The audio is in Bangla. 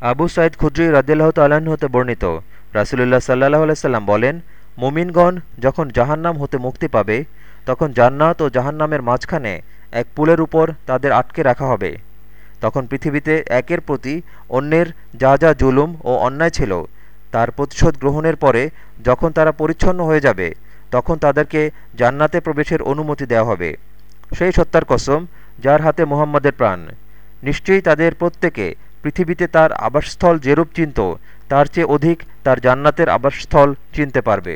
আবু সাইদ খুদ্রি রাদিল্লাহ তাল্লাহ্ন হতে বর্ণিত। রাসুলুল্লাহ সাল্লাহ আলাইসাল্লাম বলেন, মুমিনগণ যখন জাহান্নাম হতে মুক্তি পাবে, তখন জান্নাত ও জাহান্নামের মাঝখানে এক পুলের উপর তাদের আটকে রাখা হবে। তখন পৃথিবীতে একের প্রতি অন্যের যা যা জুলুম ও অন্যায় ছিল, তার প্রতিশোধ গ্রহণের পরে যখন তারা পরিচ্ছন্ন হয়ে যাবে, তখন তাদেরকে জান্নাতে প্রবেশের অনুমতি দেওয়া হবে। সেই সত্তার কসম, যার হাতে মুহাম্মদের প্রাণ। নিশ্চয়ই তাদের প্রত্যেকে পৃথিবীতে তার আবাসস্থল যেরূপ চিনত তার চেয়ে অধিক তার জান্নাতের আবাসস্থল চিনতে পারবে।